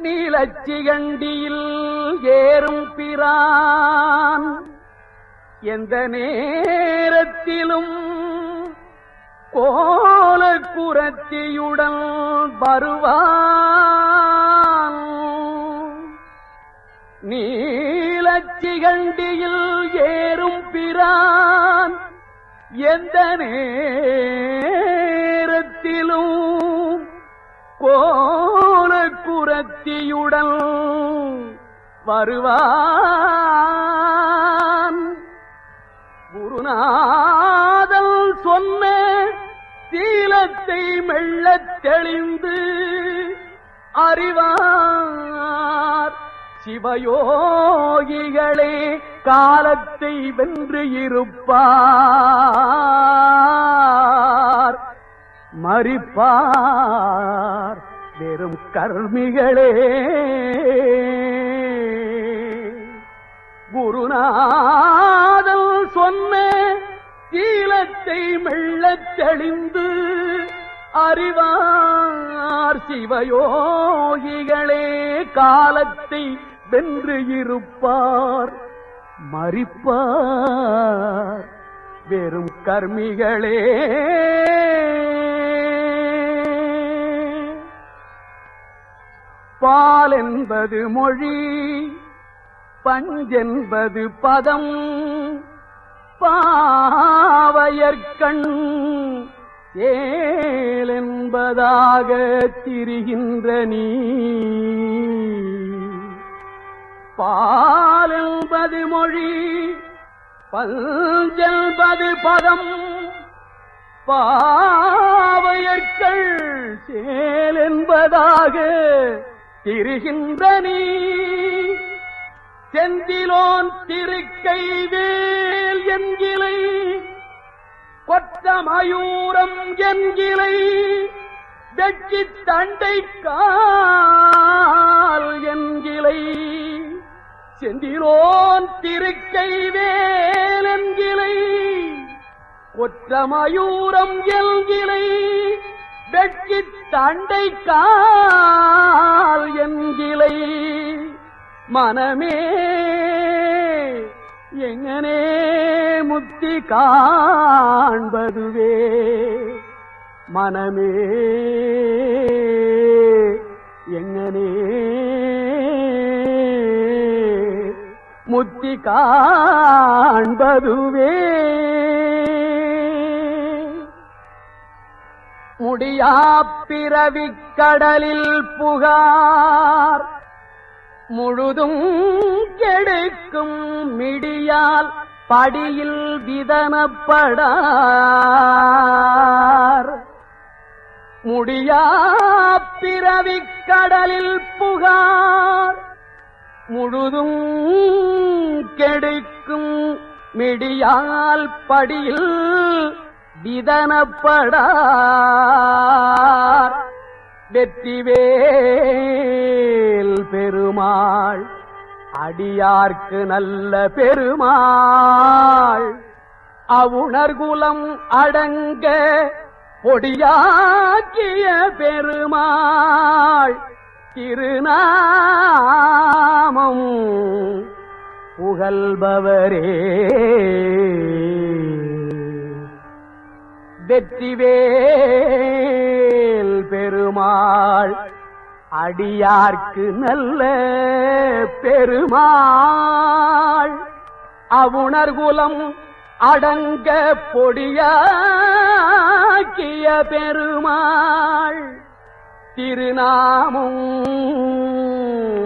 நீலச்சிகண்டியில் ஏறும் பிரான். எந்த நேரத்திலும் கோல குரத்தியுடன் வருவான். நீலச்சிகண்டியில் ஏறும் பிரான். எந்த நேரத்திலும் கோ புரத்தியுடன் வருவான். குருநாதல் சொன்ன சீலத்தை மெல்லத் தெளிந்து அறிவார். சிவயோகிகளே காலத்தை வென்று இருப்பார். மறிப்பார். பெரும் கர்மிகளே. குருநாதல் சொன்ன கீழத்தை மெல்லத் தெளிந்து அறிவார் சிவயோகிகளே காலத்தை வென்று இருப்பார் மறிப்பார். வெறும் கர்மிகளே. பால் என்பது மொழி பஞ்சென்பது பதம். பாவையற்கண் ஏலென்பதாக திரிகின்ற நீ. பால் என்பது மொழி பஞ்சென்பது பதம். பாவையற்கள் சேலென்பதாக என்பதாக திரிகின்ற நீ. செந்திலோன் திருக்கை வேல் என்கிளை கொத்த என்கிளை என்கிலை. வெற்றி தண்டை கால் என்கிலை. செந்திலோன் திருக்கை வேல் என்கிலை. கொற்ற மயூரம் என்கிலை தண்டை கால் என்கிலை மனமே எங்கனே முத்தி காண்பதுவே மனமே எங்கனே முத்தி காண்பதுவே முடியா பிறவிக் கடலில் புகார். முழுதும் கெடுக்கும் மிடியால் படியில் விதனப்படார். முடியா பிறவிக் கடலில் புகார். முழுதும் கெடுக்கும் மிடியால் படியில் விதனப்படார். வெற்றிவேல் பெருமாள் அடியார்க்கு நல்ல பெருமாள். அவுணர்குலம் அடங்க பொடியாக்கிய பெருமாள். திருநாமம் புகழ்பவரே. வெற்றிவேல் பெருமாள். அடியார்க்கு நல்ல பெருமாள். அவுணர்குலம் அடங்க பொடியாக்கிய பெருமாள். திருநாமும்